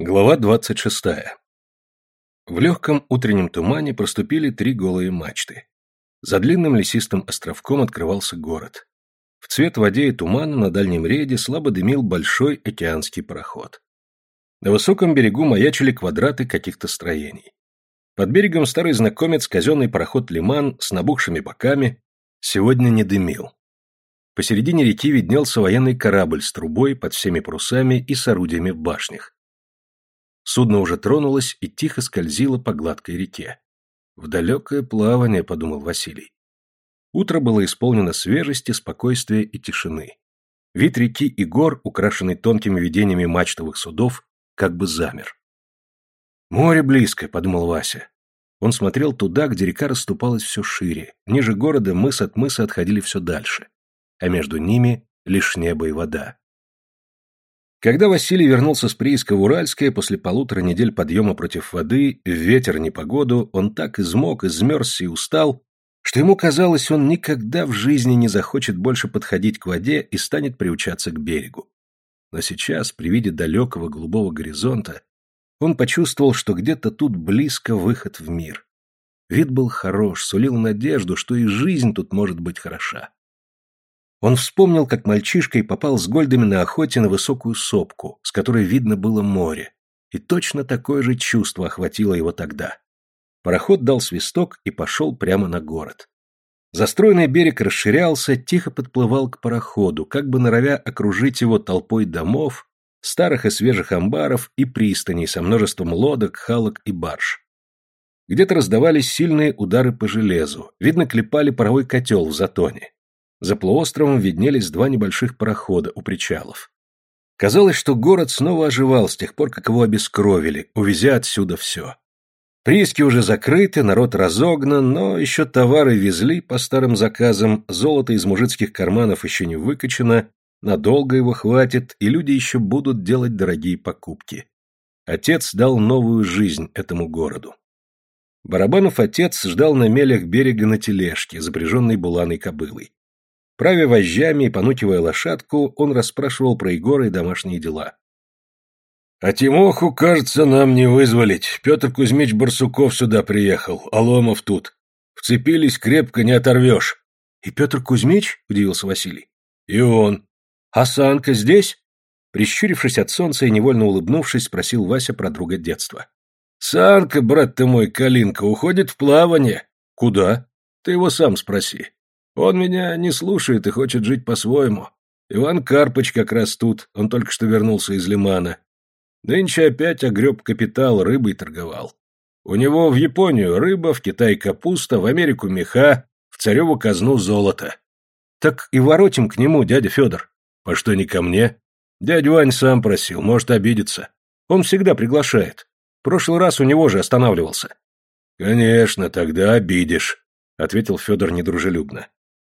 Глава двадцать шестая. В легком утреннем тумане проступили три голые мачты. За длинным лесистым островком открывался город. В цвет воде и тумана на дальнем рейде слабо дымил большой океанский пароход. На высоком берегу маячили квадраты каких-то строений. Под берегом старый знакомец казенный пароход «Лиман» с набухшими боками сегодня не дымил. Посередине реки виднелся военный корабль с трубой под всеми парусами и с орудиями в башнях. Судно уже тронулось и тихо скользило по гладкой реке. «В далекое плавание», — подумал Василий. Утро было исполнено свежести, спокойствия и тишины. Вид реки и гор, украшенный тонкими видениями мачтовых судов, как бы замер. «Море близко», — подумал Вася. Он смотрел туда, где река расступалась все шире, ниже города мыс от мыса отходили все дальше, а между ними лишь небо и вода. Когда Василий вернулся с прииска в Уральское после полутора недель подъема против воды, ветер, непогоду, он так измок, измерзся и устал, что ему казалось, он никогда в жизни не захочет больше подходить к воде и станет приучаться к берегу. Но сейчас, при виде далекого голубого горизонта, он почувствовал, что где-то тут близко выход в мир. Вид был хорош, сулил надежду, что и жизнь тут может быть хороша. Он вспомнил, как мальчишкой попал с Гольдами на охоте на высокую сопку, с которой видно было море, и точно такое же чувство охватило его тогда. Пароход дал свисток и пошел прямо на город. Застроенный берег расширялся, тихо подплывал к пароходу, как бы норовя окружить его толпой домов, старых и свежих амбаров и пристаней со множеством лодок, халок и барж. Где-то раздавались сильные удары по железу, видно, клепали паровой котел в затоне. За полуостровом виднелись два небольших парохода у причалов. Казалось, что город снова оживал с тех пор, как его обескровили, увезя отсюда все. Прииски уже закрыты, народ разогнан, но еще товары везли по старым заказам, золото из мужицких карманов еще не выкачано, надолго его хватит, и люди еще будут делать дорогие покупки. Отец дал новую жизнь этому городу. Барабанов отец ждал на мелях берега на тележке, запряженной буланой кобылой. Правя вожжами и понукивая лошадку, он расспрашивал про Егора и домашние дела. «А Тимоху, кажется, нам не вызволить. Петр Кузьмич Барсуков сюда приехал, а Ломов тут. Вцепились крепко, не оторвешь». «И Петр Кузьмич?» – удивился Василий. «И он. А Санка здесь?» Прищурившись от солнца и невольно улыбнувшись, спросил Вася про друга детства. «Санка, брат ты мой, Калинка, уходит в плавание». «Куда?» «Ты его сам спроси. Он меня не слушает и хочет жить по-своему. Иван Карпыч как раз тут, он только что вернулся из Лимана. Нынче опять огреб капитал, рыбой торговал. У него в Японию рыба, в Китай капуста, в Америку меха, в цареву казну золото. Так и воротим к нему, дядя Федор. По что не ко мне? Дядя Вань сам просил, может обидеться. Он всегда приглашает. Прошлый раз у него же останавливался. Конечно, тогда обидишь, ответил Федор недружелюбно.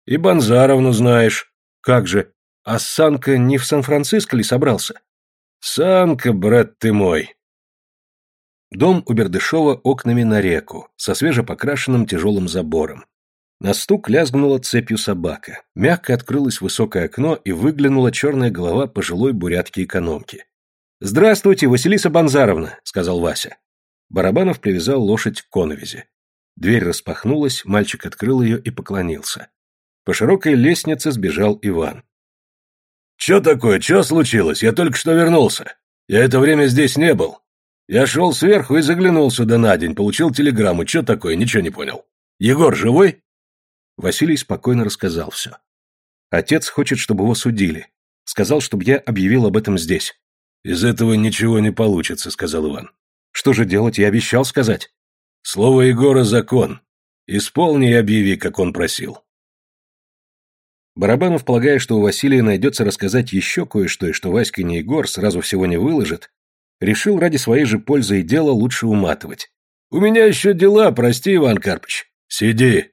И Банзаровну знаешь. Как же? А Санка не в Сан-Франциско ли собрался? Санка, брат ты мой. Дом у Бердышева окнами на реку, со свежепокрашенным тяжелым забором. На стук лязгнула цепью собака. Мягко открылось высокое окно и выглянула черная голова пожилой бурятки-экономки. «Здравствуйте, Василиса Банзаровна», — сказал Вася. Барабанов привязал лошадь к коновизе. Дверь распахнулась, мальчик открыл ее и поклонился. По широкой лестнице сбежал Иван. «Че такое? Че случилось? Я только что вернулся. Я это время здесь не был. Я шел сверху и заглянул сюда на день, получил телеграмму. Че такое? Ничего не понял. Егор живой?» Василий спокойно рассказал все. Отец хочет, чтобы его судили. Сказал, чтобы я объявил об этом здесь. «Из этого ничего не получится», — сказал Иван. «Что же делать? Я обещал сказать». «Слово Егора — закон. Исполни и объяви, как он просил». Барабанов, полагая, что у Василия найдется рассказать еще кое-что, и что Васька не Егор сразу всего не выложит, решил ради своей же пользы и дела лучше уматывать. «У меня еще дела, прости, Иван Карпыч. Сиди».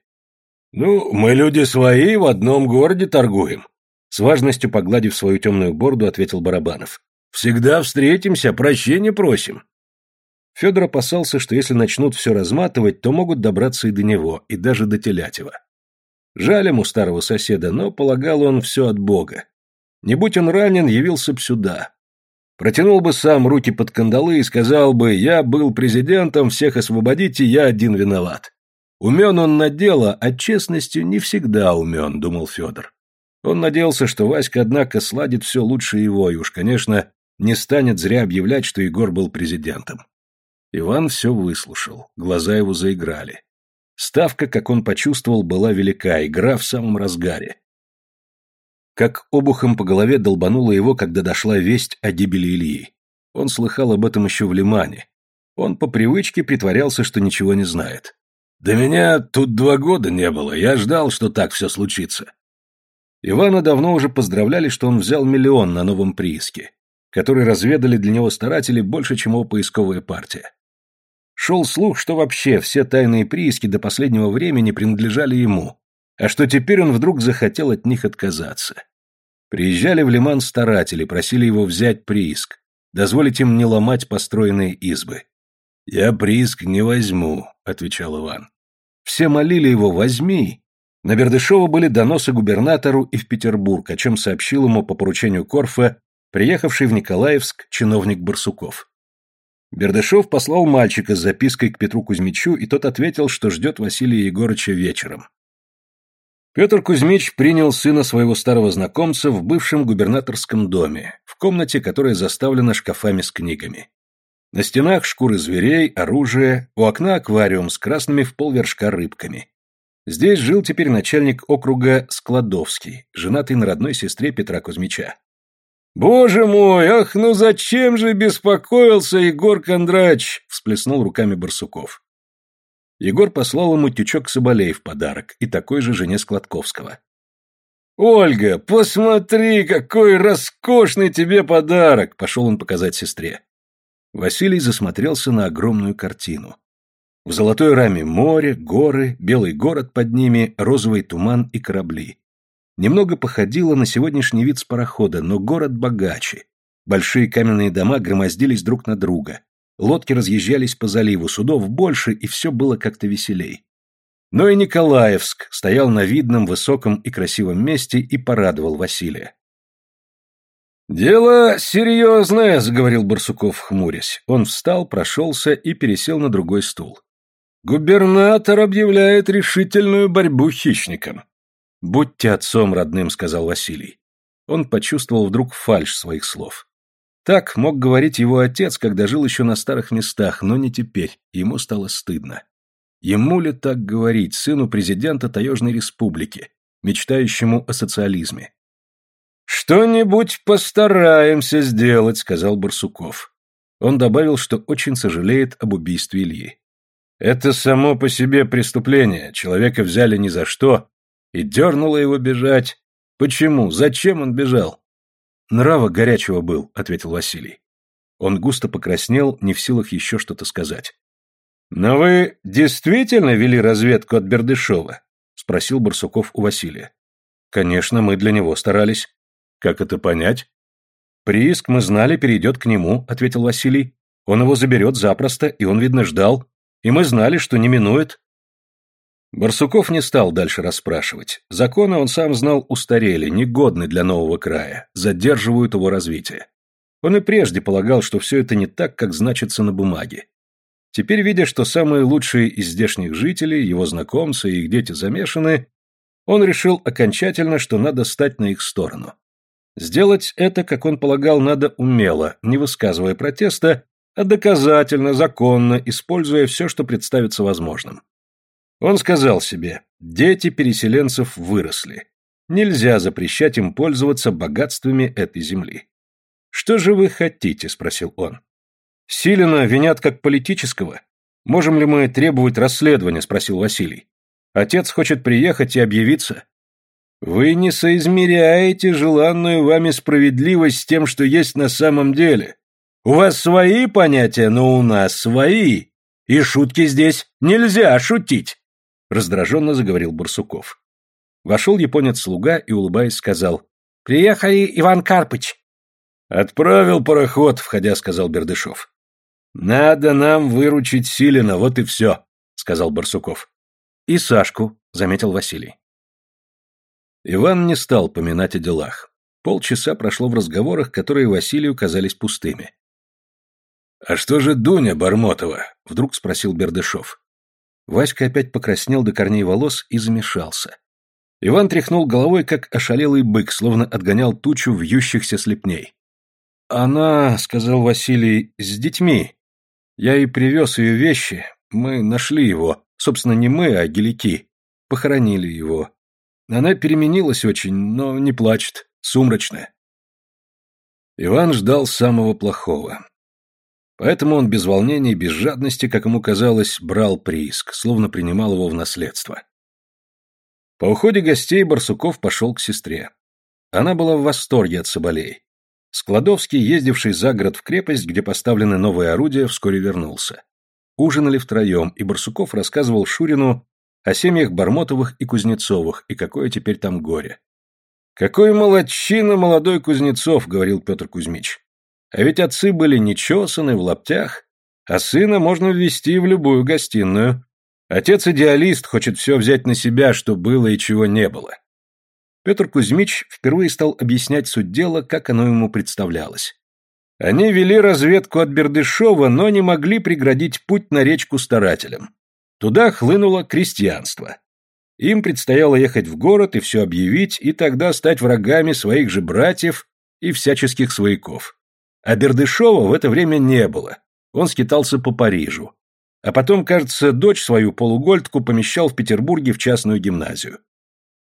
«Ну, мы люди свои, в одном городе торгуем», с важностью погладив свою темную борду, ответил Барабанов. «Всегда встретимся, прощения просим». Федор опасался, что если начнут все разматывать, то могут добраться и до него, и даже до Телятева. Жаль ему старого соседа, но полагал он все от Бога. Не будь он ранен, явился б сюда. Протянул бы сам руки под кандалы и сказал бы «Я был президентом, всех освободите, я один виноват». Умен он на дело, а честностью не всегда умен, думал Федор. Он надеялся, что Васька, однако, сладит все лучше его, и уж, конечно, не станет зря объявлять, что Егор был президентом. Иван все выслушал, глаза его заиграли. Ставка, как он почувствовал, была велика, игра в самом разгаре. Как обухом по голове долбануло его, когда дошла весть о гибели Ильи. Он слыхал об этом еще в Лимане. Он по привычке притворялся, что ничего не знает. «Да меня тут два года не было, я ждал, что так все случится». Ивана давно уже поздравляли, что он взял миллион на новом прииске, который разведали для него старатели больше, чем его поисковая партия. Шел слух, что вообще все тайные прииски до последнего времени принадлежали ему, а что теперь он вдруг захотел от них отказаться. Приезжали в Лиман старатели, просили его взять прииск, дозволить им не ломать построенные избы. «Я прииск не возьму», — отвечал Иван. Все молили его «возьми». На Бердышева были доносы губернатору и в Петербург, о чем сообщил ему по поручению Корфа приехавший в Николаевск чиновник Барсуков. Бердышев послал мальчика с запиской к Петру Кузьмичу, и тот ответил, что ждет Василия Егорыча вечером. Петр Кузьмич принял сына своего старого знакомца в бывшем губернаторском доме, в комнате, которая заставлена шкафами с книгами. На стенах шкуры зверей, оружие, у окна аквариум с красными в полвершка рыбками. Здесь жил теперь начальник округа Складовский, женатый на родной сестре Петра Кузьмича. «Боже мой, ах, ну зачем же беспокоился Егор Кондрач?» — всплеснул руками Барсуков. Егор послал ему тючок соболей в подарок и такой же жене Складковского. «Ольга, посмотри, какой роскошный тебе подарок!» — пошел он показать сестре. Василий засмотрелся на огромную картину. В золотой раме море, горы, белый город под ними, розовый туман и корабли. Немного походило на сегодняшний вид с парохода, но город богаче. Большие каменные дома громоздились друг на друга. Лодки разъезжались по заливу, судов больше, и все было как-то веселей. Но и Николаевск стоял на видном, высоком и красивом месте и порадовал Василия. «Дело серьезное», — заговорил Барсуков, хмурясь. Он встал, прошелся и пересел на другой стул. «Губернатор объявляет решительную борьбу хищникам. «Будьте отцом родным», — сказал Василий. Он почувствовал вдруг фальшь своих слов. Так мог говорить его отец, когда жил еще на старых местах, но не теперь, ему стало стыдно. Ему ли так говорить, сыну президента Таежной Республики, мечтающему о социализме? «Что-нибудь постараемся сделать», — сказал Барсуков. Он добавил, что очень сожалеет об убийстве Ильи. «Это само по себе преступление, человека взяли ни за что, и дернуло его бежать. Почему? Зачем он бежал? Нрава горячего был, ответил Василий. Он густо покраснел, не в силах еще что-то сказать. «Но вы действительно вели разведку от Бердышева?» — спросил Барсуков у Василия. «Конечно, мы для него старались». «Как это понять?» «Прииск, мы знали, перейдет к нему», — ответил Василий. «Он его заберет запросто, и он, видно, ждал. И мы знали, что не минует. Барсуков не стал дальше расспрашивать. Законы он сам знал устарели, негодны для нового края, задерживают его развитие. Он и прежде полагал, что все это не так, как значится на бумаге. Теперь, видя, что самые лучшие из здешних жителей, его знакомцы и их дети замешаны, он решил окончательно, что надо стать на их сторону. Сделать это, как он полагал, надо умело, не высказывая протеста, а доказательно, законно, используя все, что представится возможным. Он сказал себе, дети переселенцев выросли. Нельзя запрещать им пользоваться богатствами этой земли. «Что же вы хотите?» – спросил он. «Силина винят как политического. Можем ли мы требовать расследования?» – спросил Василий. «Отец хочет приехать и объявиться». «Вы не соизмеряете желанную вами справедливость с тем, что есть на самом деле. У вас свои понятия, но у нас свои. И шутки здесь нельзя шутить» раздраженно заговорил Барсуков. Вошел японец-слуга и, улыбаясь, сказал «Приехали, Иван Карпыч». «Отправил пароход», — входя, сказал Бердышев. «Надо нам выручить Силина, вот и все», — сказал Барсуков. «И Сашку», — заметил Василий. Иван не стал поминать о делах. Полчаса прошло в разговорах, которые Василию казались пустыми. «А что же Дуня Бармотова?» — вдруг спросил Бердышов. Васька опять покраснел до корней волос и замешался. Иван тряхнул головой, как ошалелый бык, словно отгонял тучу вьющихся слепней. «Она, — сказал Василий, — с детьми. Я и привез ее вещи. Мы нашли его. Собственно, не мы, а гелики. Похоронили его. Она переменилась очень, но не плачет. Сумрачная». Иван ждал самого плохого. Поэтому он без волнения и без жадности, как ему казалось, брал прииск, словно принимал его в наследство. По уходе гостей Барсуков пошел к сестре. Она была в восторге от соболей. Складовский, ездивший за город в крепость, где поставлены новые орудия, вскоре вернулся. Ужинали втроем, и Барсуков рассказывал Шурину о семьях Бармотовых и Кузнецовых, и какое теперь там горе. «Какой молодчина молодой Кузнецов», — говорил Петр Кузьмич. А ведь отцы были нечесаны, в лаптях, а сына можно ввести в любую гостиную. Отец-идеалист хочет все взять на себя, что было и чего не было. Петр Кузьмич впервые стал объяснять суть дела, как оно ему представлялось. Они вели разведку от Бердышева, но не могли преградить путь на речку старателям. Туда хлынуло крестьянство. Им предстояло ехать в город и все объявить, и тогда стать врагами своих же братьев и всяческих свояков. А Бердышева в это время не было. Он скитался по Парижу. А потом, кажется, дочь свою полугольдку помещал в Петербурге в частную гимназию.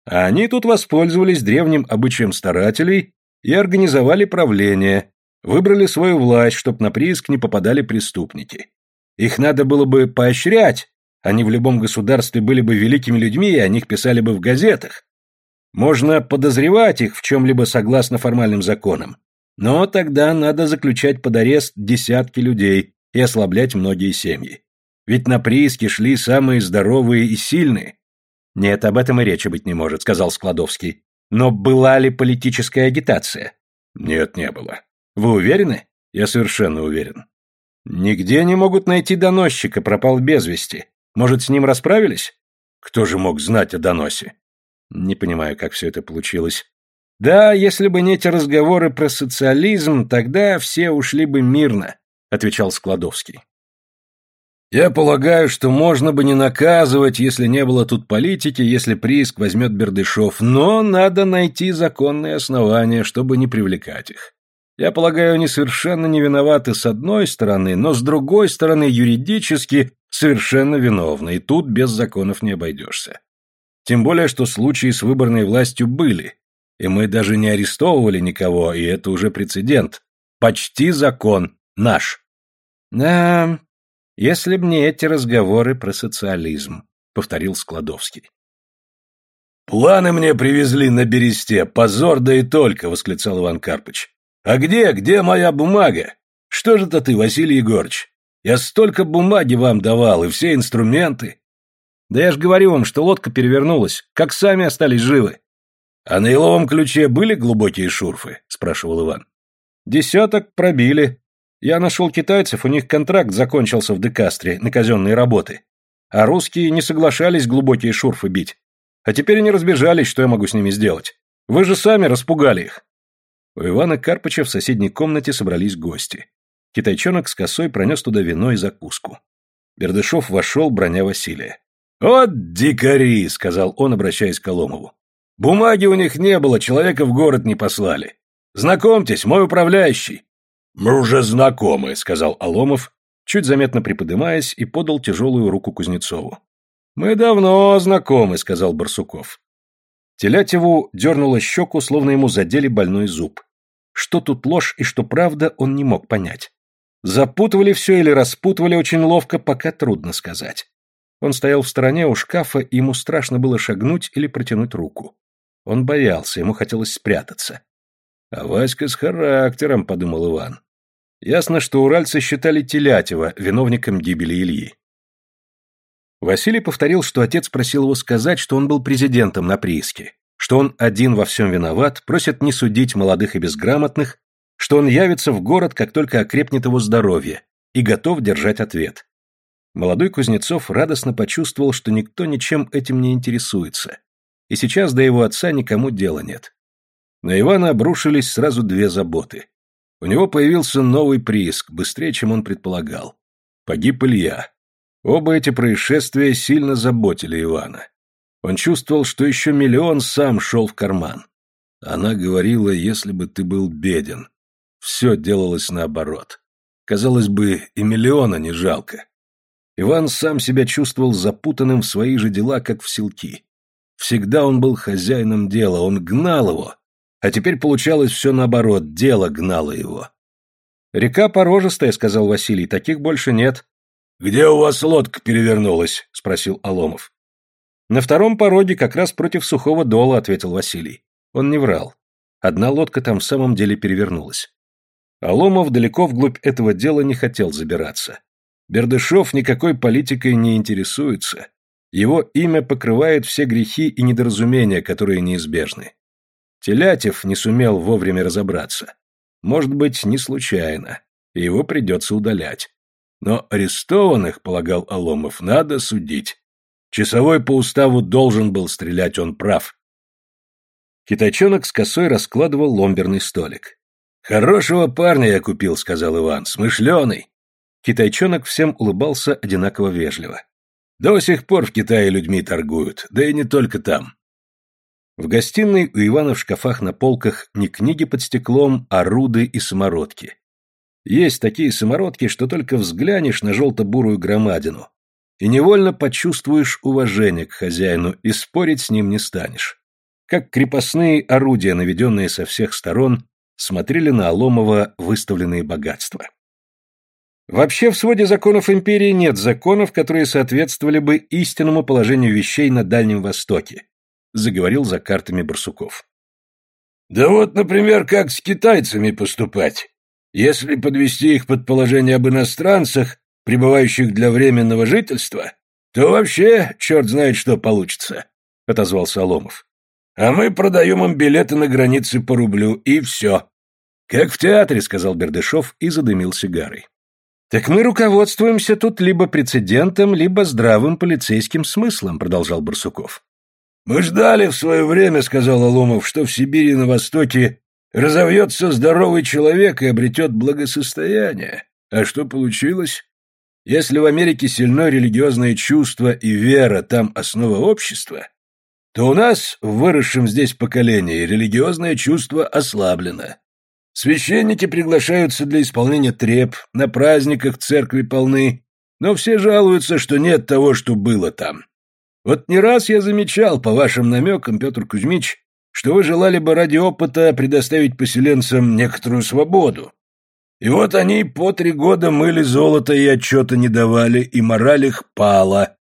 А они тут воспользовались древним обычаем старателей и организовали правление, выбрали свою власть, чтоб на прииск не попадали преступники. Их надо было бы поощрять, они в любом государстве были бы великими людьми, и о них писали бы в газетах. Можно подозревать их в чем-либо согласно формальным законам, но тогда надо заключать под арест десятки людей и ослаблять многие семьи. Ведь на прииски шли самые здоровые и сильные. Нет, об этом и речи быть не может, сказал Складовский. Но была ли политическая агитация? Нет, не было. Вы уверены? Я совершенно уверен. Нигде не могут найти доносчика, пропал без вести. Может, с ним расправились? Кто же мог знать о доносе? Не понимаю, как все это получилось. Да, если бы не эти разговоры про социализм, тогда все ушли бы мирно, отвечал Складовский. Я полагаю, что можно бы не наказывать, если не было тут политики, если прииск возьмет Бердышев, но надо найти законные основания, чтобы не привлекать их. Я полагаю, они совершенно не виноваты с одной стороны, но с другой стороны юридически совершенно виновны, и тут без законов не обойдешься. Тем более, что случаи с выборной властью были, и мы даже не арестовывали никого, и это уже прецедент. Почти закон. Наш. Да, если б не эти разговоры про социализм, повторил Складовский. Планы мне привезли на бересте, позор да и только, восклицал Иван Карпыч. А где, где моя бумага? Что же это ты, Василий Егорыч? Я столько бумаги вам давал, и все инструменты. Да я ж говорю вам, что лодка перевернулась, как сами остались живы. «А на еловом ключе были глубокие шурфы?» – спрашивал Иван. «Десяток пробили. Я нашел китайцев, у них контракт закончился в Декастре на казенные работы. А русские не соглашались глубокие шурфы бить. А теперь они разбежались, что я могу с ними сделать? Вы же сами распугали их». У Ивана Карпыча в соседней комнате собрались гости. Китайчонок с косой пронес туда вино и закуску. Бердышев вошел, броня Василия. «Вот дикари!» — сказал он, обращаясь к Коломову. Бумаги у них не было, человека в город не послали. Знакомьтесь, мой управляющий. Мы уже знакомы, сказал Аломов, чуть заметно приподымаясь и подал тяжелую руку Кузнецову. Мы давно знакомы, сказал Барсуков. Телятеву дернуло щеку, словно ему задели больной зуб. Что тут ложь и что правда, он не мог понять. Запутывали все или распутывали очень ловко, пока трудно сказать. Он стоял в стороне у шкафа, и ему страшно было шагнуть или протянуть руку. Он боялся, ему хотелось спрятаться. «А Васька с характером», — подумал Иван. Ясно, что уральцы считали Телятева виновником гибели Ильи. Василий повторил, что отец просил его сказать, что он был президентом на прииске, что он один во всем виноват, просит не судить молодых и безграмотных, что он явится в город, как только окрепнет его здоровье, и готов держать ответ. Молодой Кузнецов радостно почувствовал, что никто ничем этим не интересуется, и сейчас до его отца никому дела нет. На Ивана обрушились сразу две заботы. У него появился новый прииск, быстрее, чем он предполагал. Погиб Илья. Оба эти происшествия сильно заботили Ивана. Он чувствовал, что еще миллион сам шел в карман. Она говорила, если бы ты был беден. Все делалось наоборот. Казалось бы, и миллиона не жалко. Иван сам себя чувствовал запутанным в свои же дела, как в селки. Всегда он был хозяином дела, он гнал его, а теперь получалось все наоборот, дело гнало его. «Река порожистая», — сказал Василий, — «таких больше нет». «Где у вас лодка перевернулась?» — спросил Аломов. «На втором пороге как раз против сухого дола», — ответил Василий. Он не врал. Одна лодка там в самом деле перевернулась. Аломов далеко вглубь этого дела не хотел забираться. Бердышев никакой политикой не интересуется. Его имя покрывает все грехи и недоразумения, которые неизбежны. Телятев не сумел вовремя разобраться. Может быть, не случайно, и его придется удалять. Но арестованных, полагал Аломов, надо судить. Часовой по уставу должен был стрелять, он прав. Китайчонок с косой раскладывал ломберный столик. «Хорошего парня я купил», — сказал Иван, — «смышленый». Китайчонок всем улыбался одинаково вежливо. «До сих пор в Китае людьми торгуют, да и не только там. В гостиной у Ивана в шкафах на полках не книги под стеклом, а руды и самородки. Есть такие самородки, что только взглянешь на желто-бурую громадину, и невольно почувствуешь уважение к хозяину, и спорить с ним не станешь. Как крепостные орудия, наведенные со всех сторон, смотрели на Аломова выставленные богатства. Вообще в своде законов империи нет законов, которые соответствовали бы истинному положению вещей на Дальнем Востоке, заговорил за картами Барсуков. Да вот, например, как с китайцами поступать. Если подвести их под положение об иностранцах, пребывающих для временного жительства, то вообще черт знает что получится, — отозвался Аломов. А мы продаем им билеты на границе по рублю, и все. Как в театре, — сказал Бердышев и задымил сигарой. Так мы руководствуемся тут либо прецедентом, либо здравым полицейским смыслом, — продолжал Барсуков. «Мы ждали в свое время, — сказал Алумов, — что в Сибири на Востоке разовьется здоровый человек и обретет благосостояние. А что получилось? Если в Америке сильно религиозное чувство и вера там основа общества, то у нас, в выросшем здесь поколении, религиозное чувство ослаблено. Священники приглашаются для исполнения треп, на праздниках церкви полны, но все жалуются, что нет того, что было там. Вот не раз я замечал по вашим намекам, Петр Кузьмич, что вы желали бы ради опыта предоставить поселенцам некоторую свободу. И вот они по три года мыли золото и отчета не давали, и мораль их пала.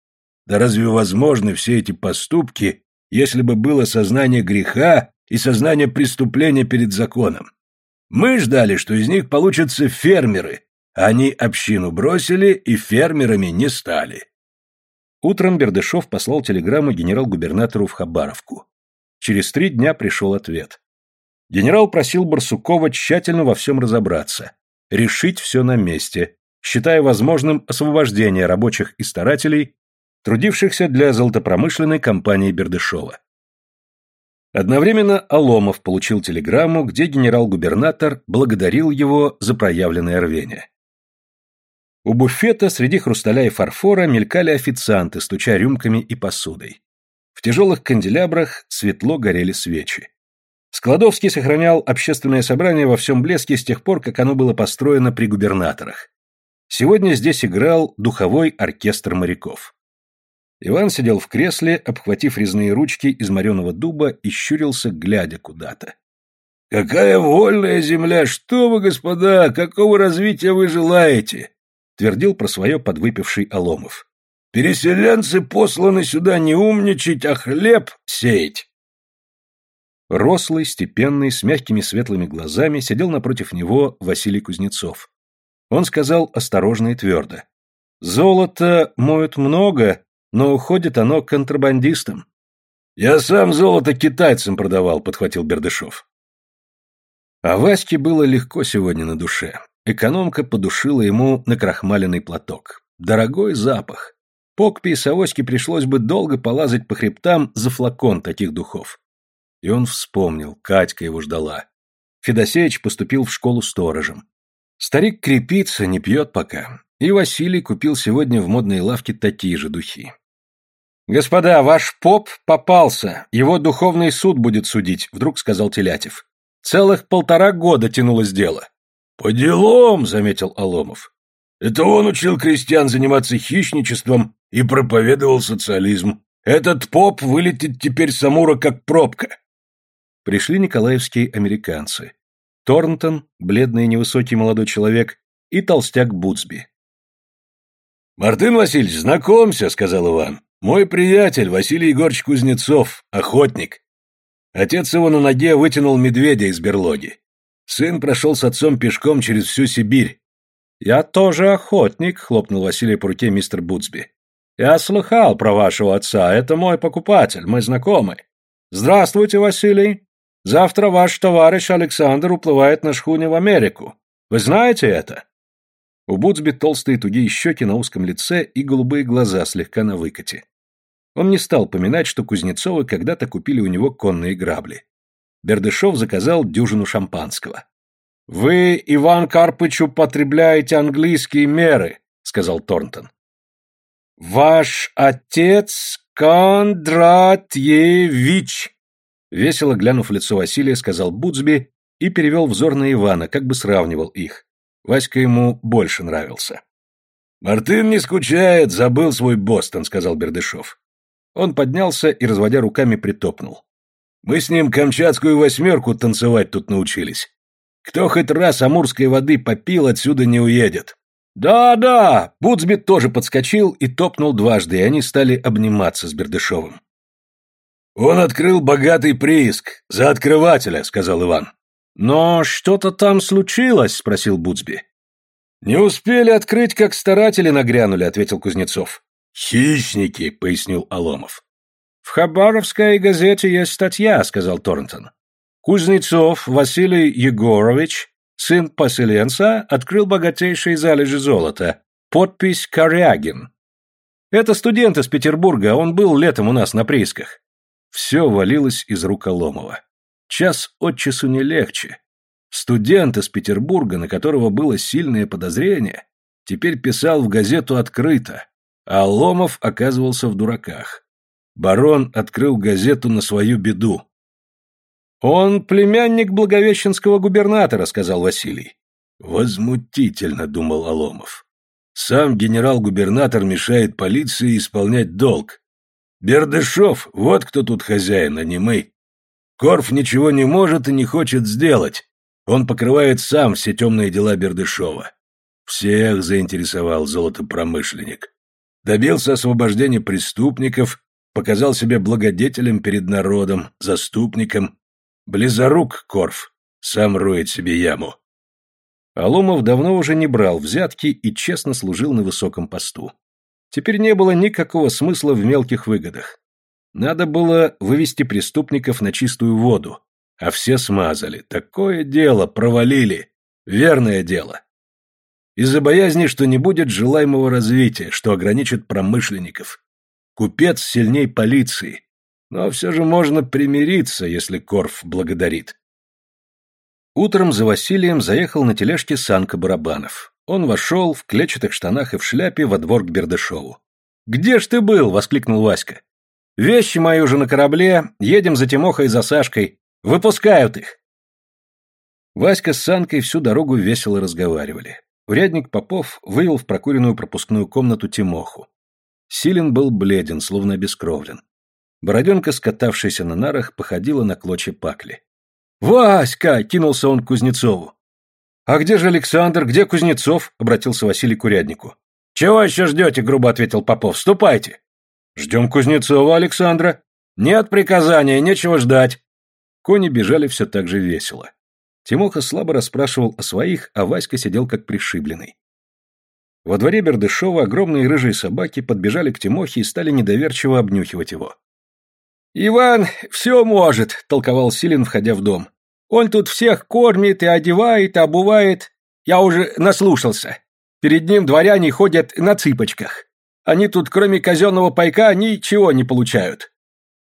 Да разве возможны все эти поступки, если бы было сознание греха и сознание преступления перед законом? Мы ждали, что из них получатся фермеры, они общину бросили и фермерами не стали. Утром Бердышев послал телеграмму генерал-губернатору в Хабаровку. Через три дня пришел ответ. Генерал просил Барсукова тщательно во всем разобраться, решить все на месте, считая возможным освобождение рабочих и старателей, трудившихся для золотопромышленной компании Бердышева. Одновременно Аломов получил телеграмму, где генерал-губернатор благодарил его за проявленное рвение. У буфета среди хрусталя и фарфора мелькали официанты, стуча рюмками и посудой. В тяжелых канделябрах светло горели свечи. Складовский сохранял общественное собрание во всем блеске с тех пор, как оно было построено при губернаторах. Сегодня здесь играл духовой оркестр моряков. Иван сидел в кресле, обхватив резные ручки из мореного дуба и щурился, глядя куда-то. «Какая вольная земля! Что вы, господа, какого развития вы желаете? твердил про свое подвыпивший Аломов. «Переселенцы посланы сюда не умничать, а хлеб сеять!» Рослый, степенный, с мягкими светлыми глазами сидел напротив него Василий Кузнецов. Он сказал осторожно и твердо. «Золото моют много, но уходит оно контрабандистам». «Я сам золото китайцам продавал», — подхватил Бердышев. А Ваське было легко сегодня на душе. Экономка подушила ему накрахмаленный платок. Дорогой запах. Покпе и Савоське пришлось бы долго полазать по хребтам за флакон таких духов. И он вспомнил, Катька его ждала. Федосеич поступил в школу сторожем. Старик крепится, не пьет пока. И Василий купил сегодня в модной лавке такие же духи. «Господа, ваш поп попался, его духовный суд будет судить», — вдруг сказал Телятев. «Целых полтора года тянулось дело». «По делам», — заметил Аломов. «Это он учил крестьян заниматься хищничеством и проповедовал социализм. Этот поп вылетит теперь с Амура как пробка». Пришли николаевские американцы. Торнтон, бледный и невысокий молодой человек, и толстяк Буцби. «Мартын Васильевич, знакомься», — сказал Иван. Мой приятель Василий Егорович Кузнецов, охотник. Отец его на ноге вытянул медведя из берлоги. Сын прошел с отцом пешком через всю Сибирь. «Я тоже охотник», — хлопнул Василий по руке мистер Бутсби. «Я слыхал про вашего отца, это мой покупатель, мы знакомы. Здравствуйте, Василий. Завтра ваш товарищ Александр уплывает на шхуне в Америку. Вы знаете это?» У Бутсби толстые тугие щеки на узком лице и голубые глаза слегка на выкате. Он не стал поминать, что Кузнецовы когда-то купили у него конные грабли. Бердышев заказал дюжину шампанского. «Вы, Иван Карпыч, употребляете английские меры», — сказал Торнтон. «Ваш отец Кондратьевич», — весело глянув в лицо Василия, сказал Будзби и перевел взор на Ивана, как бы сравнивал их. Васька ему больше нравился. «Мартын не скучает, забыл свой Бостон», — сказал Бердышев. Он поднялся и, разводя руками, притопнул. Мы с ним камчатскую восьмерку танцевать тут научились. Кто хоть раз амурской воды попил, отсюда не уедет. Да-да, Буцбит тоже подскочил и топнул дважды, и они стали обниматься с Бердышевым. Он открыл богатый прииск. За открывателя, сказал Иван. Но что-то там случилось, спросил Буцби. Не успели открыть, как старатели нагрянули, ответил Кузнецов. «Хищники», — пояснил Аломов. «В Хабаровской газете есть статья», — сказал Торнтон. Кузнецов Василий Егорович, сын поселенца, открыл богатейшие залежи золота. Подпись «Корягин». Это студент из Петербурга, он был летом у нас на приисках. Все валилось из рук Аломова. Час от часу не легче. Студент из Петербурга, на которого было сильное подозрение, теперь писал в газету открыто а Ломов оказывался в дураках. Барон открыл газету на свою беду. «Он племянник благовещенского губернатора», — сказал Василий. «Возмутительно», — думал Аломов. «Сам генерал-губернатор мешает полиции исполнять долг. Бердышев, вот кто тут хозяин, а не мы. Корф ничего не может и не хочет сделать. Он покрывает сам все темные дела Бердышева. Всех заинтересовал золотопромышленник добился освобождения преступников, показал себя благодетелем перед народом, заступником. Близорук Корф, сам роет себе яму. Аломов давно уже не брал взятки и честно служил на высоком посту. Теперь не было никакого смысла в мелких выгодах. Надо было вывести преступников на чистую воду, а все смазали. Такое дело провалили. Верное дело. Из-за боязни, что не будет желаемого развития, что ограничит промышленников. Купец сильней полиции. Но все же можно примириться, если Корф благодарит. Утром за Василием заехал на тележке Санка Барабанов. Он вошел в клетчатых штанах и в шляпе во двор к Бердышеву. «Где ж ты был?» — воскликнул Васька. «Вещи мои уже на корабле, едем за Тимохой и за Сашкой. Выпускают их!» Васька с Санкой всю дорогу весело разговаривали. Урядник Попов вывел в прокуренную пропускную комнату Тимоху. Силин был бледен, словно обескровлен. Бороденка, скатавшаяся на нарах, походила на клочья пакли. «Васька!» — кинулся он к Кузнецову. «А где же Александр? Где Кузнецов?» — обратился Василий к уряднику. «Чего еще ждете?» — грубо ответил Попов. «Ступайте!» «Ждем Кузнецова Александра». «Нет приказания, нечего ждать». Кони бежали все так же весело. Тимоха слабо расспрашивал о своих, а Васька сидел как пришибленный. Во дворе Бердышева огромные рыжие собаки подбежали к Тимохе и стали недоверчиво обнюхивать его. «Иван все может», — толковал Силин, входя в дом. «Он тут всех кормит и одевает, и обувает. Я уже наслушался. Перед ним дворяне ходят на цыпочках. Они тут, кроме казенного пайка, ничего не получают.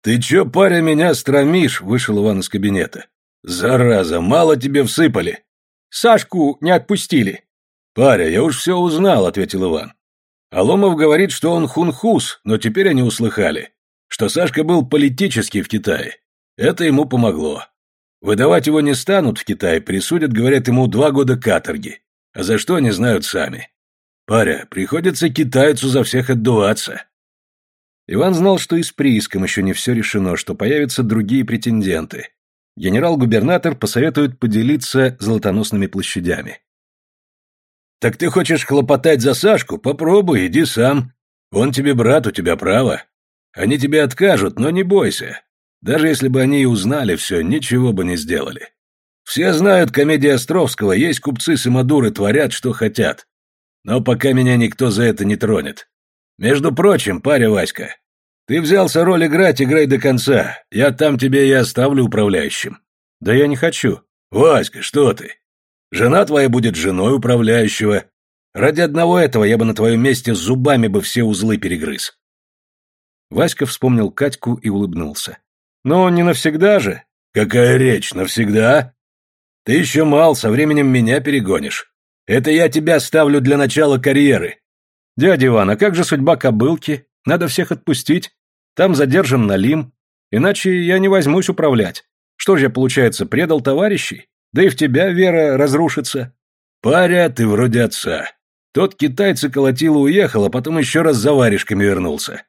«Ты чё, паря, меня стромишь?» — вышел Иван из кабинета. «Зараза, мало тебе всыпали!» «Сашку не отпустили!» «Паря, я уж все узнал», — ответил Иван. Аломов говорит, что он хунхус, но теперь они услыхали, что Сашка был политический в Китае. Это ему помогло. Выдавать его не станут в Китае, присудят, говорят, ему два года каторги. А за что, не знают сами. Паря, приходится китайцу за всех отдуваться. Иван знал, что и с прииском еще не все решено, что появятся другие претенденты. Генерал-губернатор посоветует поделиться золотоносными площадями. «Так ты хочешь хлопотать за Сашку? Попробуй, иди сам. Он тебе брат, у тебя право. Они тебе откажут, но не бойся. Даже если бы они и узнали все, ничего бы не сделали. Все знают комедии Островского, есть купцы-самодуры, творят, что хотят. Но пока меня никто за это не тронет. Между прочим, паря Васька, ты взялся роль играть, играй до конца. Я там тебе и оставлю управляющим. Да я не хочу. Васька, что ты? Жена твоя будет женой управляющего. Ради одного этого я бы на твоем месте зубами бы все узлы перегрыз. Васька вспомнил Катьку и улыбнулся. Но не навсегда же. Какая речь, навсегда? Ты еще мал, со временем меня перегонишь. Это я тебя ставлю для начала карьеры. Дядя Иван, а как же судьба кобылки? Надо всех отпустить. Там задержим Налим. Иначе я не возьмусь управлять. Что же я, получается, предал товарищей? Да и в тебя вера разрушится. Паря, ты вроде отца. Тот китайца колотил и уехал, а потом еще раз за варежками вернулся.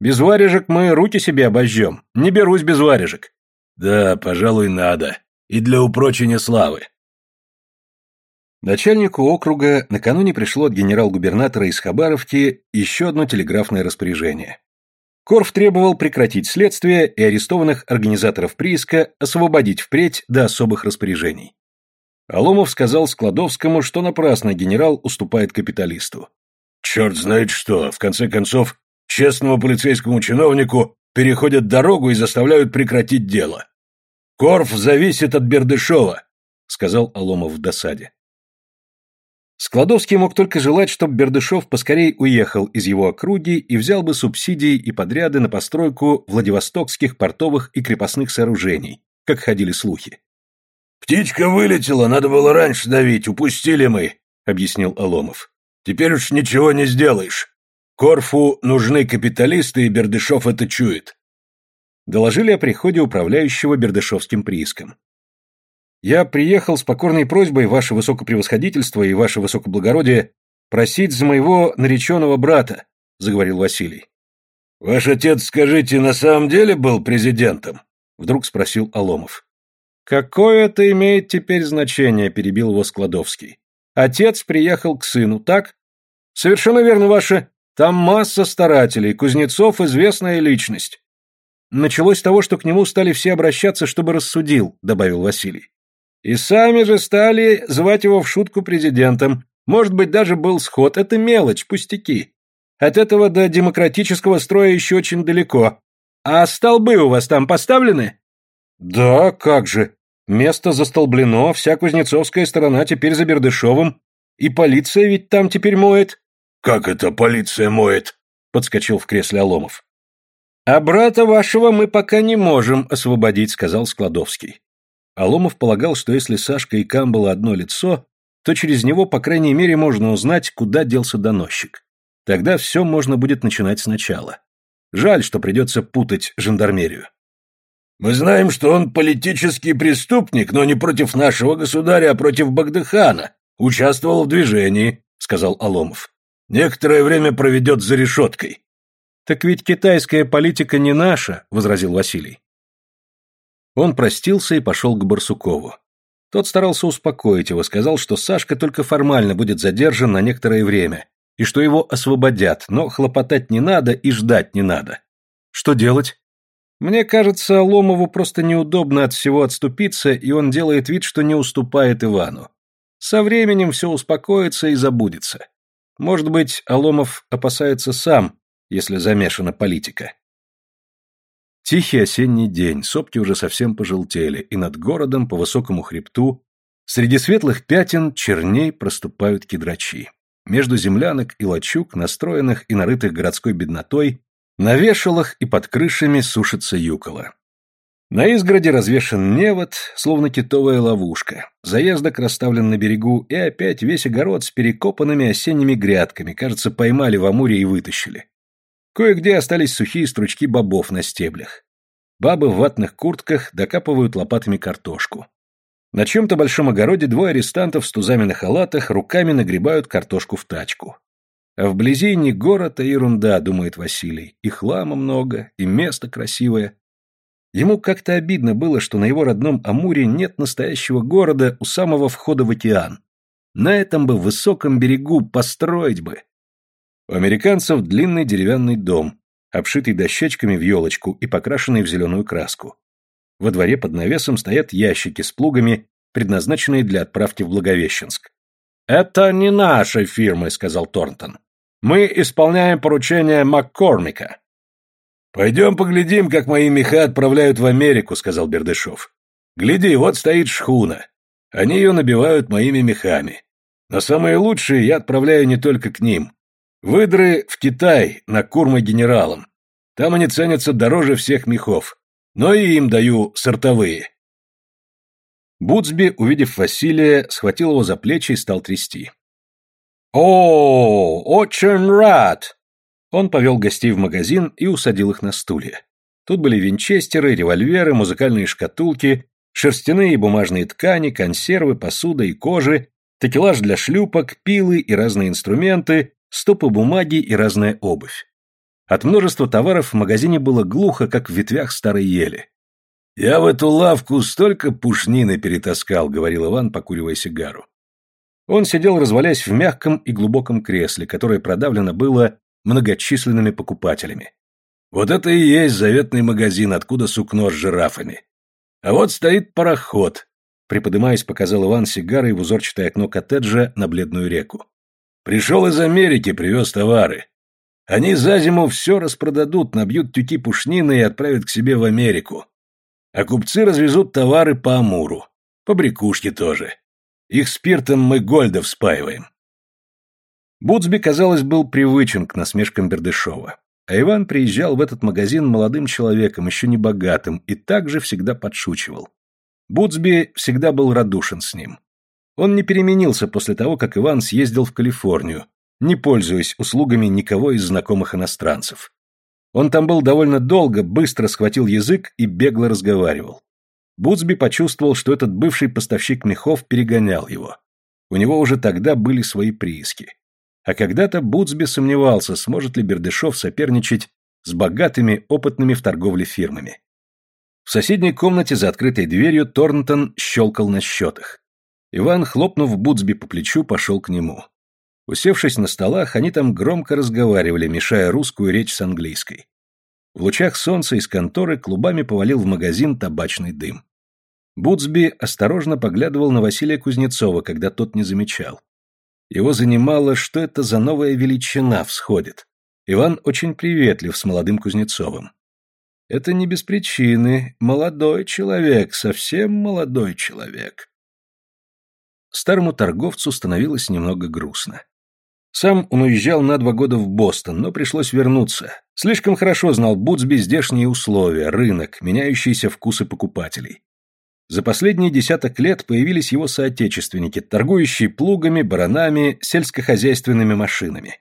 Без варежек мы руки себе обожжем. Не берусь без варежек. Да, пожалуй, надо. И для упрочения славы. Начальнику округа накануне пришло от генерал-губернатора из Хабаровки еще одно телеграфное распоряжение. Корф требовал прекратить следствие и арестованных организаторов прииска освободить впредь до особых распоряжений. Аломов сказал Складовскому, что напрасно генерал уступает капиталисту. «Черт знает что, в конце концов, честному полицейскому чиновнику переходят дорогу и заставляют прекратить дело. Корф зависит от Бердышева», — сказал Аломов в досаде. Складовский мог только желать, чтобы Бердышев поскорей уехал из его округи и взял бы субсидии и подряды на постройку владивостокских портовых и крепостных сооружений, как ходили слухи. «Птичка вылетела, надо было раньше давить, упустили мы», — объяснил Аломов. «Теперь уж ничего не сделаешь. Корфу нужны капиталисты, и Бердышев это чует». Доложили о приходе управляющего Бердышевским прииском. Я приехал с покорной просьбой, ваше высокопревосходительство и ваше высокоблагородие, просить за моего нареченного брата, — заговорил Василий. — Ваш отец, скажите, на самом деле был президентом? — вдруг спросил Аломов. — Какое это имеет теперь значение, — перебил его Складовский. Отец приехал к сыну, так? — Совершенно верно, ваше. Там масса старателей, Кузнецов — известная личность. Началось с того, что к нему стали все обращаться, чтобы рассудил, — добавил Василий. И сами же стали звать его в шутку президентом. Может быть, даже был сход. Это мелочь, пустяки. От этого до демократического строя еще очень далеко. А столбы у вас там поставлены? Да, как же. Место застолблено, вся кузнецовская сторона теперь за Бердышевым. И полиция ведь там теперь моет. Как это полиция моет? Подскочил в кресле Аломов. А брата вашего мы пока не можем освободить, сказал Складовский. Аломов полагал, что если Сашка и Кам было одно лицо, то через него, по крайней мере, можно узнать, куда делся доносчик. Тогда все можно будет начинать сначала. Жаль, что придется путать жандармерию. «Мы знаем, что он политический преступник, но не против нашего государя, а против Багдыхана. Участвовал в движении», — сказал Аломов. «Некоторое время проведет за решеткой». «Так ведь китайская политика не наша», — возразил Василий. Он простился и пошел к Барсукову. Тот старался успокоить его, сказал, что Сашка только формально будет задержан на некоторое время, и что его освободят, но хлопотать не надо и ждать не надо. Что делать? Мне кажется, Ломову просто неудобно от всего отступиться, и он делает вид, что не уступает Ивану. Со временем все успокоится и забудется. Может быть, Аломов опасается сам, если замешана политика. Тихий осенний день, сопки уже совсем пожелтели, и над городом по высокому хребту среди светлых пятен черней проступают кедрачи. Между землянок и лачуг, настроенных и нарытых городской беднотой, На вешалах и под крышами сушится юкола. На изгороде развешан невод, словно китовая ловушка. Заездок расставлен на берегу, и опять весь огород с перекопанными осенними грядками, кажется, поймали в Амуре и вытащили. Кое-где остались сухие стручки бобов на стеблях. Бабы в ватных куртках докапывают лопатами картошку. На чем-то большом огороде двое арестантов с тузами на халатах руками нагребают картошку в тачку. А вблизи не город, а ерунда, думает Василий. И хлама много, и место красивое. Ему как-то обидно было, что на его родном Амуре нет настоящего города у самого входа в океан. На этом бы высоком берегу построить бы. У американцев длинный деревянный дом, обшитый дощечками в елочку и покрашенный в зеленую краску. Во дворе под навесом стоят ящики с плугами, предназначенные для отправки в Благовещенск. «Это не наша фирма», — сказал Торнтон. «Мы исполняем поручение Маккормика». «Пойдем поглядим, как мои меха отправляют в Америку», — сказал Бердышев. «Гляди, вот стоит шхуна. Они ее набивают моими мехами. Но самые лучшие я отправляю не только к ним. Выдры в Китай, на курмы генералам. Там они ценятся дороже всех мехов. Но и им даю сортовые». Буцби, увидев Василия, схватил его за плечи и стал трясти. «О, очень рад!» Он повел гостей в магазин и усадил их на стулья. Тут были винчестеры, револьверы, музыкальные шкатулки, шерстяные и бумажные ткани, консервы, посуда и кожи, такелаж для шлюпок, пилы и разные инструменты, стопы бумаги и разная обувь. От множества товаров в магазине было глухо, как в ветвях старой ели. «Я в эту лавку столько пушнины перетаскал», — говорил Иван, покуривая сигару. Он сидел, развалясь в мягком и глубоком кресле, которое продавлено было многочисленными покупателями. Вот это и есть заветный магазин, откуда сукно с жирафами. А вот стоит пароход. Приподымаясь, показал Иван сигарой в узорчатое окно коттеджа на бледную реку. Пришел из Америки, привез товары. Они за зиму все распродадут, набьют тюки пушнины и отправят к себе в Америку. А купцы развезут товары по Амуру. По брякушке тоже. Их спиртом мы гольдов спаиваем. Буцби, казалось, был привычен к насмешкам Бердышева. А Иван приезжал в этот магазин молодым человеком, еще не богатым, и также всегда подшучивал. Буцби всегда был радушен с ним. Он не переменился после того, как Иван съездил в Калифорнию, не пользуясь услугами никого из знакомых иностранцев. Он там был довольно долго, быстро схватил язык и бегло разговаривал. Буцби почувствовал, что этот бывший поставщик мехов перегонял его. У него уже тогда были свои прииски. А когда-то Буцби сомневался, сможет ли Бердышев соперничать с богатыми, опытными в торговле фирмами. В соседней комнате за открытой дверью Торнтон щелкал на счетах. Иван, хлопнув Буцби по плечу, пошел к нему. Усевшись на столах, они там громко разговаривали, мешая русскую речь с английской. В лучах солнца из конторы клубами повалил в магазин табачный дым. Буцби осторожно поглядывал на Василия Кузнецова, когда тот не замечал. Его занимало, что это за новая величина всходит. Иван очень приветлив с молодым Кузнецовым. Это не без причины. Молодой человек, совсем молодой человек. Старому торговцу становилось немного грустно. Сам он уезжал на два года в Бостон, но пришлось вернуться. Слишком хорошо знал Буцби здешние условия, рынок, меняющиеся вкусы покупателей. За последние десяток лет появились его соотечественники, торгующие плугами, баранами, сельскохозяйственными машинами.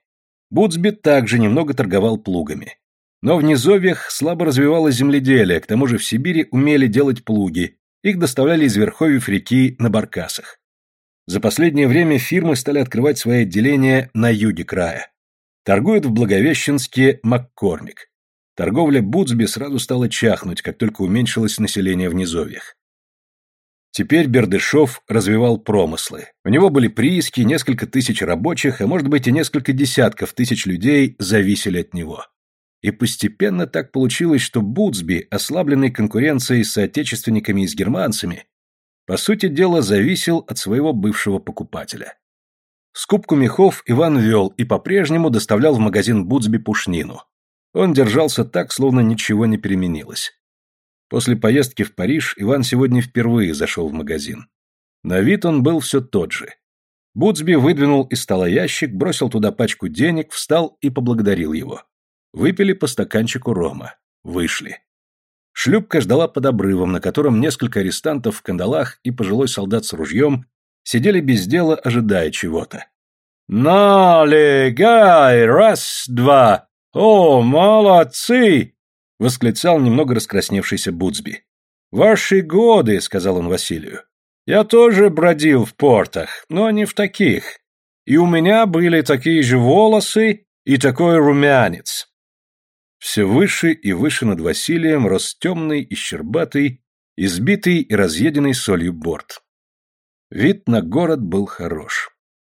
Буцби также немного торговал плугами. Но в низовьях слабо развивалось земледелие, к тому же в Сибири умели делать плуги, их доставляли из верховьев реки на баркасах. За последнее время фирмы стали открывать свои отделения на юге края. Торгует в Благовещенске Маккормик. Торговля Буцби сразу стала чахнуть, как только уменьшилось население в низовьях. Теперь Бердышев развивал промыслы. У него были прииски, несколько тысяч рабочих, а может быть и несколько десятков тысяч людей зависели от него. И постепенно так получилось, что Буцби, ослабленный конкуренцией с соотечественниками и с германцами, по сути дела зависел от своего бывшего покупателя. Скупку мехов Иван вел и по-прежнему доставлял в магазин Буцби пушнину. Он держался так, словно ничего не переменилось. После поездки в Париж Иван сегодня впервые зашел в магазин. На вид он был все тот же. Буцби выдвинул из стола ящик, бросил туда пачку денег, встал и поблагодарил его. Выпили по стаканчику рома. Вышли. Шлюпка ждала под обрывом, на котором несколько арестантов в кандалах и пожилой солдат с ружьем сидели без дела, ожидая чего-то. «Налегай! Раз, два! О, молодцы!» — восклицал немного раскрасневшийся Будсби. «Ваши годы», — сказал он Василию. «Я тоже бродил в портах, но не в таких. И у меня были такие же волосы и такой румянец». Все выше и выше над Василием рос темный и щербатый, избитый и разъеденный солью борт. Вид на город был хорош.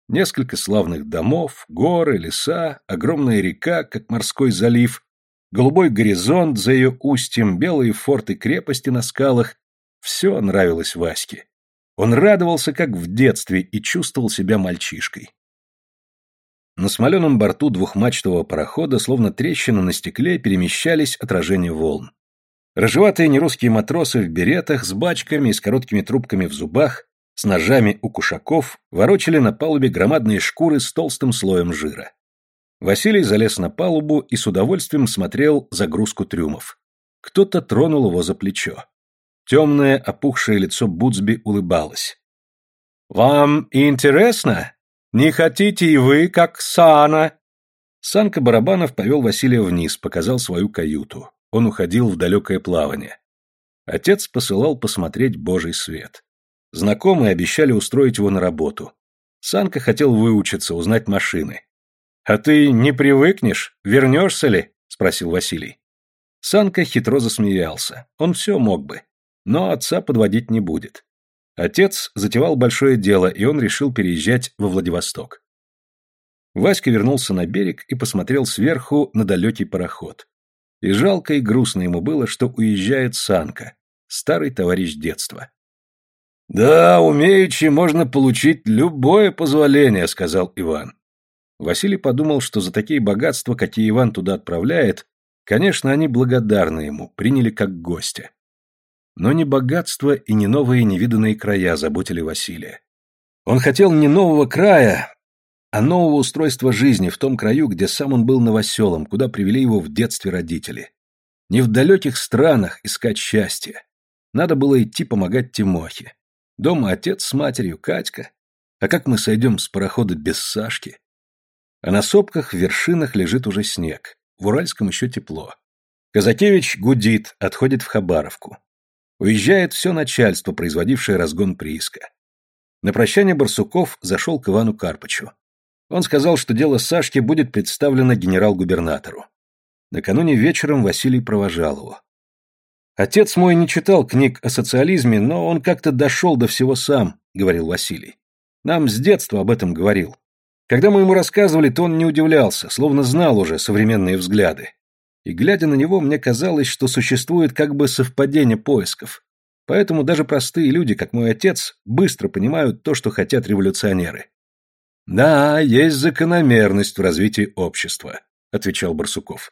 Несколько славных домов, горы, леса, огромная река, как морской залив, голубой горизонт за ее устьем, белые форты крепости на скалах — все нравилось Ваське. Он радовался, как в детстве, и чувствовал себя мальчишкой. На смоленом борту двухмачтового парохода, словно трещины на стекле, перемещались отражения волн. Рыжеватые нерусские матросы в беретах с бачками и с короткими трубками в зубах с ножами у кушаков ворочали на палубе громадные шкуры с толстым слоем жира. Василий залез на палубу и с удовольствием смотрел загрузку трюмов. Кто-то тронул его за плечо. Темное, опухшее лицо Буцби улыбалось. «Вам интересно? Не хотите и вы, как Сана?» Санка Барабанов повел Василия вниз, показал свою каюту. Он уходил в далекое плавание. Отец посылал посмотреть Божий свет. Знакомые обещали устроить его на работу. Санка хотел выучиться, узнать машины. «А ты не привыкнешь? Вернешься ли?» – спросил Василий. Санка хитро засмеялся. Он все мог бы. Но отца подводить не будет. Отец затевал большое дело, и он решил переезжать во Владивосток. Васька вернулся на берег и посмотрел сверху на далекий пароход. И жалко и грустно ему было, что уезжает Санка, старый товарищ детства. «Да, умеючи можно получить любое позволение», — сказал Иван. Василий подумал, что за такие богатства, какие Иван туда отправляет, конечно, они благодарны ему, приняли как гостя. Но не богатство и не новые невиданные края заботили Василия. Он хотел не нового края, а нового устройства жизни в том краю, где сам он был новоселом, куда привели его в детстве родители. Не в далеких странах искать счастье. Надо было идти помогать Тимохе. Дома отец с матерью, Катька. А как мы сойдем с парохода без Сашки? А на сопках в вершинах лежит уже снег. В Уральском еще тепло. Казакевич гудит, отходит в Хабаровку. Уезжает все начальство, производившее разгон прииска. На прощание Барсуков зашел к Ивану Карпычу. Он сказал, что дело Сашки будет представлено генерал-губернатору. Накануне вечером Василий провожал его. Отец мой не читал книг о социализме, но он как-то дошел до всего сам, говорил Василий. Нам с детства об этом говорил. Когда мы ему рассказывали, то он не удивлялся, словно знал уже современные взгляды. И глядя на него, мне казалось, что существует как бы совпадение поисков. Поэтому даже простые люди, как мой отец, быстро понимают то, что хотят революционеры. Да, есть закономерность в развитии общества, отвечал Барсуков.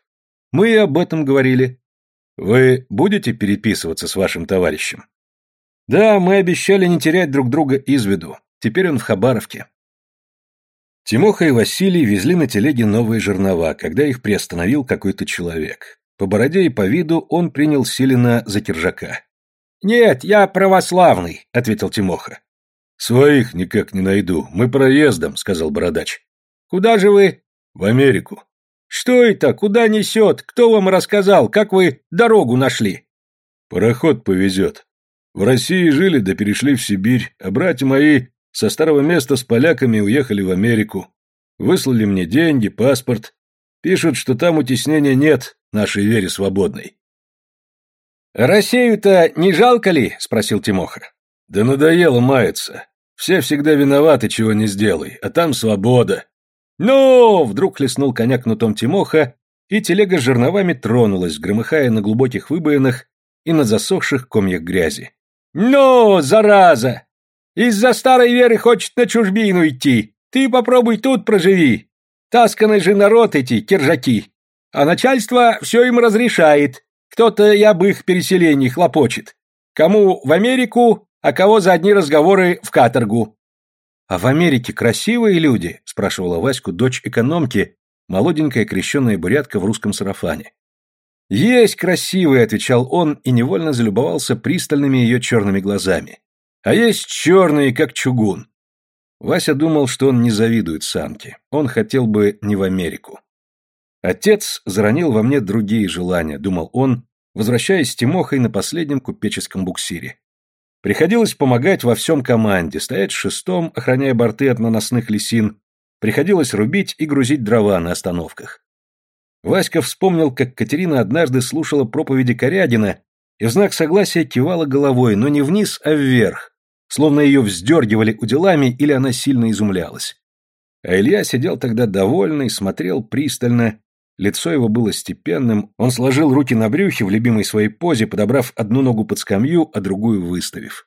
Мы и об этом говорили. Вы будете переписываться с вашим товарищем? Да, мы обещали не терять друг друга из виду. Теперь он в Хабаровке. Тимоха и Василий везли на телеге новые жернова, когда их приостановил какой-то человек. По бороде и по виду он принял Силина за киржака. «Нет, я православный», — ответил Тимоха. «Своих никак не найду. Мы проездом», — сказал бородач. «Куда же вы?» «В Америку». «Что это? Куда несет? Кто вам рассказал? Как вы дорогу нашли?» «Пароход повезет. В России жили, да перешли в Сибирь, а братья мои со старого места с поляками уехали в Америку. Выслали мне деньги, паспорт. Пишут, что там утеснения нет, нашей вере свободной». «Россию-то не жалко ли?» — спросил Тимоха. «Да надоело маяться. Все всегда виноваты, чего не сделай, а там свобода. «Ну!» — вдруг хлестнул коня кнутом Тимоха, и телега с жерновами тронулась, громыхая на глубоких выбоинах и на засохших комьях грязи. «Ну, зараза! Из-за старой веры хочет на чужбину идти. Ты попробуй тут проживи. Тасканный же народ эти, киржаки. А начальство все им разрешает. Кто-то и об их переселении хлопочет. Кому в Америку, а кого за одни разговоры в каторгу. «А в Америке красивые люди?» – спрашивала Ваську дочь экономки, молоденькая крещенная бурятка в русском сарафане. «Есть красивый», — отвечал он и невольно залюбовался пристальными ее черными глазами. «А есть черные, как чугун». Вася думал, что он не завидует Санке. Он хотел бы не в Америку. Отец заронил во мне другие желания, думал он, возвращаясь с Тимохой на последнем купеческом буксире. Приходилось помогать во всем команде, стоять шестом, охраняя борты от наносных лисин. Приходилось рубить и грузить дрова на остановках. Васька вспомнил, как Катерина однажды слушала проповеди Корягина и в знак согласия кивала головой, но не вниз, а вверх, словно ее вздергивали уделами или она сильно изумлялась. А Илья сидел тогда довольный, смотрел пристально, лицо его было степенным, он сложил руки на брюхе в любимой своей позе, подобрав одну ногу под скамью, а другую выставив.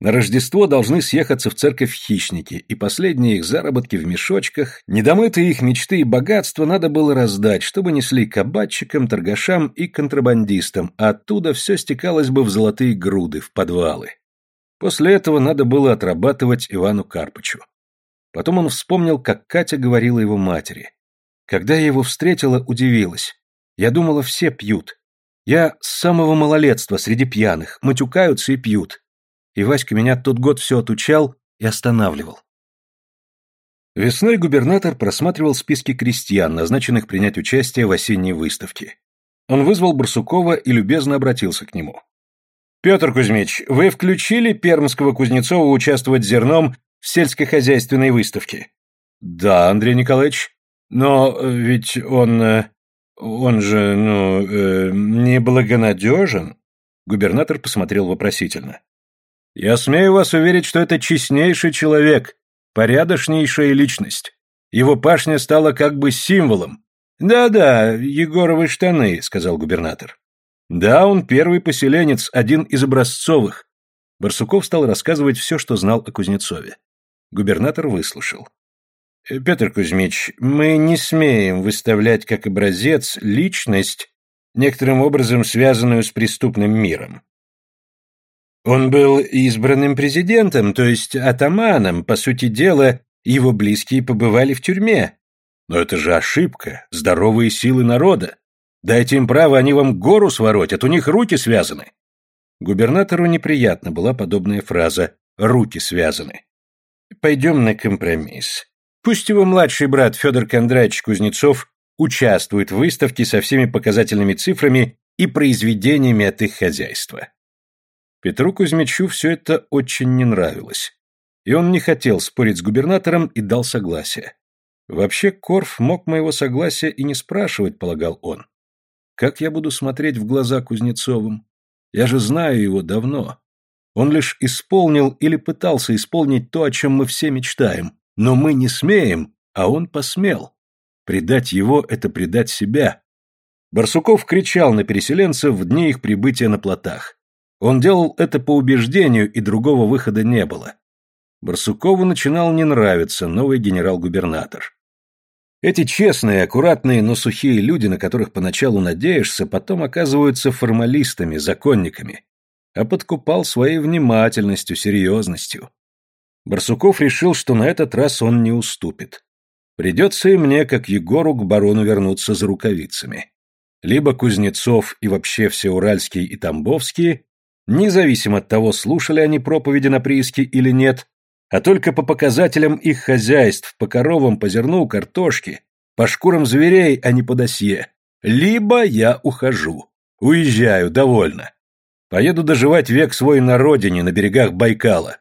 На Рождество должны съехаться в церковь хищники, и последние их заработки в мешочках, недомытые их мечты и богатства надо было раздать, чтобы несли кабачикам, торгашам и контрабандистам, а оттуда все стекалось бы в золотые груды, в подвалы. После этого надо было отрабатывать Ивану Карпычу. Потом он вспомнил, как Катя говорила его матери. Когда я его встретила, удивилась. Я думала, все пьют. Я с самого малолетства среди пьяных, матюкаются и пьют и Васька меня тот год все отучал и останавливал. Весной губернатор просматривал списки крестьян, назначенных принять участие в осенней выставке. Он вызвал Барсукова и любезно обратился к нему. «Петр Кузьмич, вы включили Пермского Кузнецова участвовать зерном в сельскохозяйственной выставке?» «Да, Андрей Николаевич. Но ведь он... Э, он же, ну, э, неблагонадежен?» Губернатор посмотрел вопросительно. Я смею вас уверить, что это честнейший человек, порядочнейшая личность. Его пашня стала как бы символом. Да-да, Егоровы штаны, сказал губернатор. Да, он первый поселенец, один из образцовых. Барсуков стал рассказывать все, что знал о Кузнецове. Губернатор выслушал. «Э, Петр Кузьмич, мы не смеем выставлять как образец личность, некоторым образом связанную с преступным миром. Он был избранным президентом, то есть атаманом, по сути дела, его близкие побывали в тюрьме. Но это же ошибка, здоровые силы народа. Дайте им право, они вам гору своротят, у них руки связаны. Губернатору неприятна была подобная фраза «руки связаны». Пойдем на компромисс. Пусть его младший брат Федор Кондратьевич Кузнецов участвует в выставке со всеми показательными цифрами и произведениями от их хозяйства. Петру Кузьмичу все это очень не нравилось. И он не хотел спорить с губернатором и дал согласие. Вообще, Корф мог моего согласия и не спрашивать, полагал он. Как я буду смотреть в глаза Кузнецовым? Я же знаю его давно. Он лишь исполнил или пытался исполнить то, о чем мы все мечтаем. Но мы не смеем, а он посмел. Предать его — это предать себя. Барсуков кричал на переселенцев в дни их прибытия на плотах. Он делал это по убеждению, и другого выхода не было. Барсукову начинал не нравиться новый генерал-губернатор. Эти честные, аккуратные, но сухие люди, на которых поначалу надеешься, потом оказываются формалистами, законниками, а подкупал своей внимательностью, серьезностью. Барсуков решил, что на этот раз он не уступит. Придется и мне, как Егору, к барону вернуться за рукавицами. Либо Кузнецов и вообще все уральские и тамбовские независимо от того, слушали они проповеди на прииске или нет, а только по показателям их хозяйств, по коровам, по зерну, картошке, по шкурам зверей, а не по досье. Либо я ухожу. Уезжаю, довольно. Поеду доживать век свой на родине, на берегах Байкала.